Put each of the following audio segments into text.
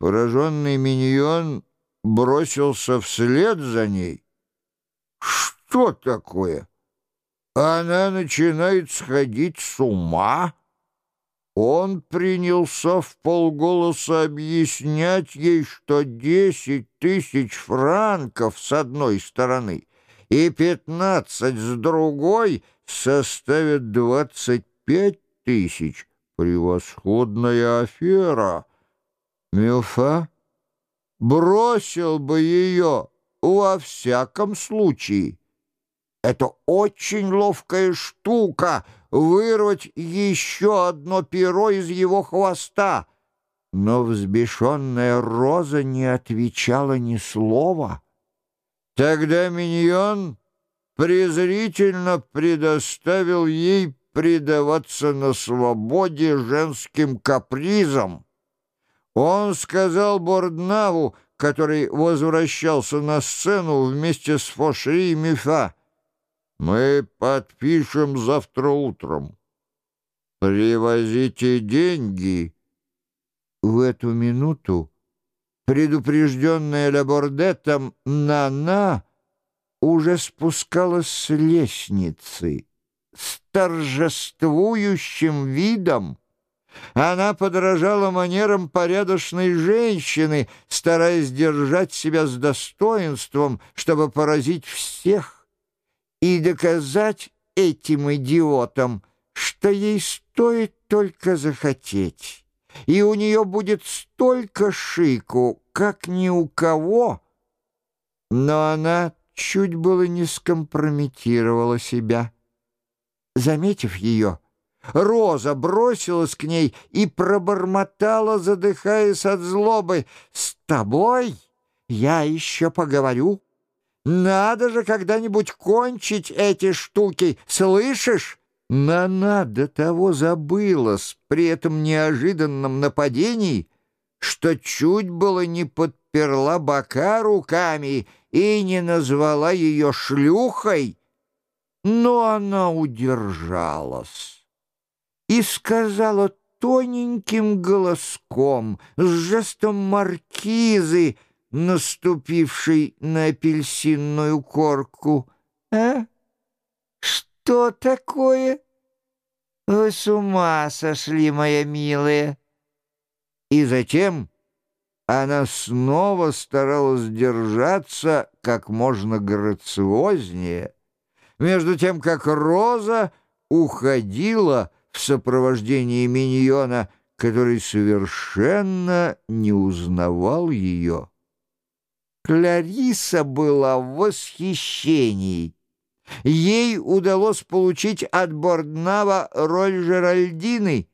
Пораженный миньон бросился вслед за ней. Что такое? Она начинает сходить с ума? Он принялся в полголоса объяснять ей, что десять тысяч франков с одной стороны и пятнадцать с другой составят двадцать пять тысяч. Превосходная афера. Мюфа бросил бы ее во всяком случае. Это очень ловкая штука — вырвать еще одно перо из его хвоста. Но взбешенная Роза не отвечала ни слова. Тогда Миньон презрительно предоставил ей предаваться на свободе женским капризам. Он сказал Борднаву, который возвращался на сцену вместе с Фошри и Мифа, «Мы подпишем завтра утром. Привозите деньги». В эту минуту предупрежденная Лабордетом Нана уже спускалась с лестницы с торжествующим видом. Она подражала манерам порядочной женщины, стараясь держать себя с достоинством, чтобы поразить всех и доказать этим идиотам, что ей стоит только захотеть, и у нее будет столько шику, как ни у кого. Но она чуть было не скомпрометировала себя. Заметив ее, Роза бросилась к ней и пробормотала, задыхаясь от злобы, «С тобой я еще поговорю. Надо же когда-нибудь кончить эти штуки, слышишь?» Нана до того забылась при этом неожиданном нападении, что чуть было не подперла бока руками и не назвала ее шлюхой, но она удержалась и сказала тоненьким голоском, с жестом маркизы, наступившей на апельсинную корку. «А? Что такое? Вы с ума сошли, моя милая!» И затем она снова старалась держаться как можно грациознее, между тем как Роза уходила в сопровождении миньона, который совершенно не узнавал ее. Клариса была в восхищении. Ей удалось получить от Борднава роль Жеральдины.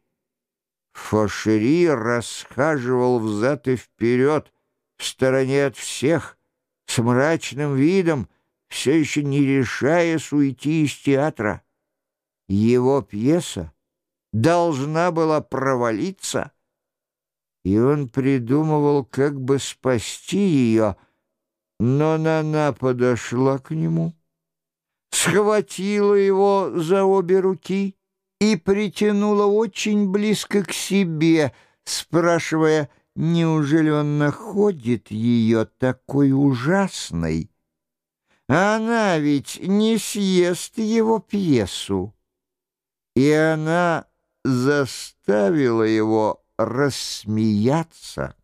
Фошери расхаживал взад и вперед, в стороне от всех, с мрачным видом, все еще не решаясь уйти из театра. Его пьеса должна была провалиться, и он придумывал, как бы спасти ее, но Нана подошла к нему, схватила его за обе руки и притянула очень близко к себе, спрашивая, неужели он находит ее такой ужасной, она ведь не съест его пьесу. И она заставила его рассмеяться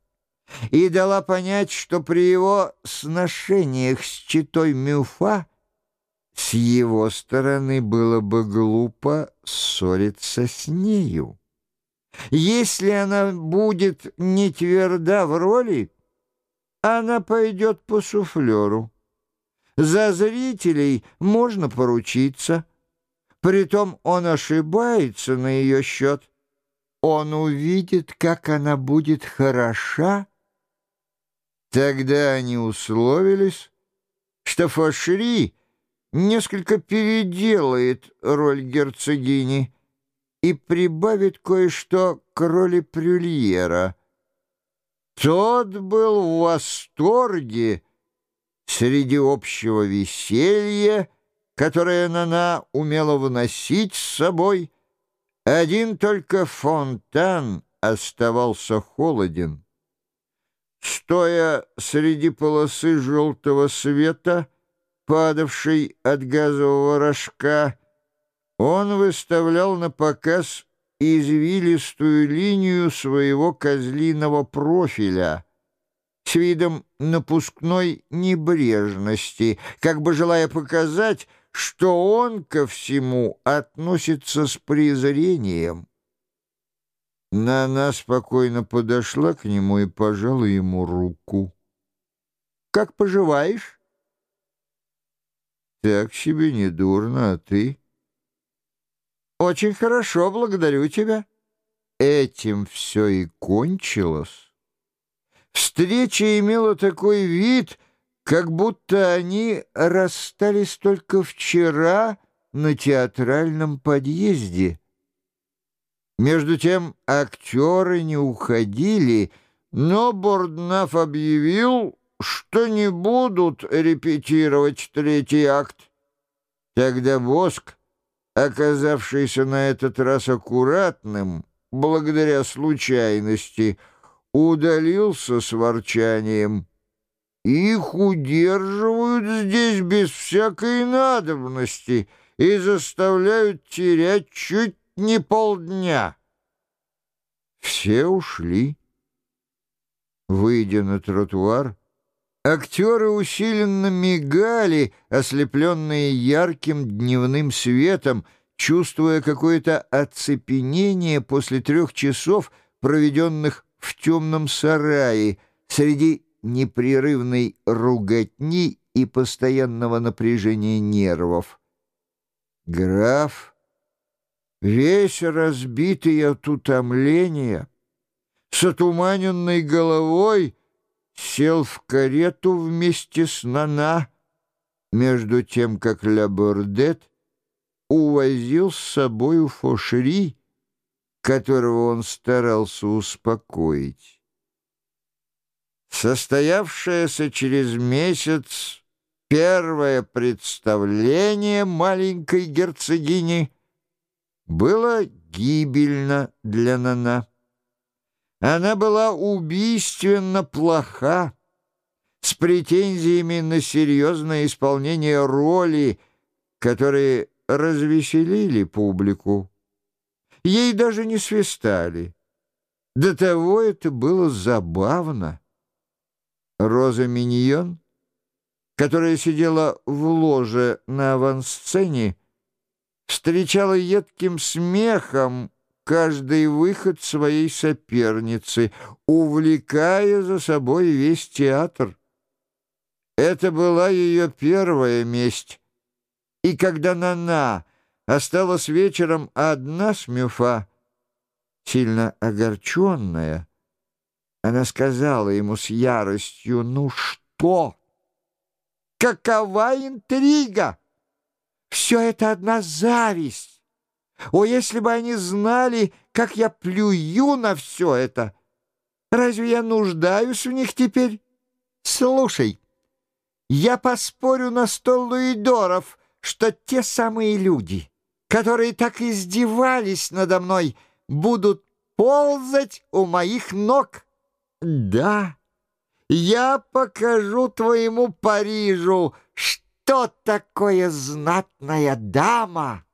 и дала понять, что при его сношениях с читой Мюфа с его стороны было бы глупо ссориться с нею. Если она будет не тверда в роли, она пойдет по суфлеру. За зрителей можно поручиться. Притом он ошибается на ее счет. Он увидит, как она будет хороша. Тогда они условились, что Фошри несколько переделает роль герцогини и прибавит кое-что к роли Прюльера. Тот был в восторге, среди общего веселья, которое Нана умела выносить с собой, один только фонтан оставался холоден. Стоя среди полосы желтого света, падавшей от газового рожка, он выставлял на показ извилистую линию своего козлиного профиля с видом напускной небрежности, как бы желая показать, что он ко всему относится с презрением. Нана спокойно подошла к нему и пожала ему руку. «Как поживаешь?» «Так себе не дурно, а ты?» «Очень хорошо, благодарю тебя». Этим все и кончилось. Встреча имела такой вид, как будто они расстались только вчера на театральном подъезде. Между тем актеры не уходили, но Борднаф объявил, что не будут репетировать третий акт. Тогда Боск, оказавшийся на этот раз аккуратным, благодаря случайности, удалился с ворчанием. Их удерживают здесь без всякой надобности и заставляют терять чуть не полдня. Все ушли. Выйдя на тротуар, актеры усиленно мигали, ослепленные ярким дневным светом, чувствуя какое-то оцепенение после трех часов, проведенных в темном сарае, среди непрерывной руготни и постоянного напряжения нервов. Граф весь разбитый от утомления, с отуманенной головой, сел в карету вместе с Нана, между тем, как Лабордет увозил с собою Фошери, которого он старался успокоить. Состоявшееся через месяц первое представление маленькой герцогини — было гибельно для Нана. Она была убийственно плоха, с претензиями на серьезное исполнение роли, которые развеселили публику. Ей даже не свистали. До того это было забавно. Роза Миньон, которая сидела в ложе на авансцене, встречала едким смехом каждый выход своей соперницы, увлекая за собой весь театр. Это была ее первая месть. И когда Нана осталась вечером одна с Мюфа, сильно огорченная, она сказала ему с яростью, «Ну что? Какова интрига?» Все это одна зависть. О, если бы они знали, как я плюю на все это! Разве я нуждаюсь в них теперь? Слушай, я поспорю на сто луидоров, что те самые люди, которые так издевались надо мной, будут ползать у моих ног. Да, я покажу твоему Парижу, что такое знатная дама?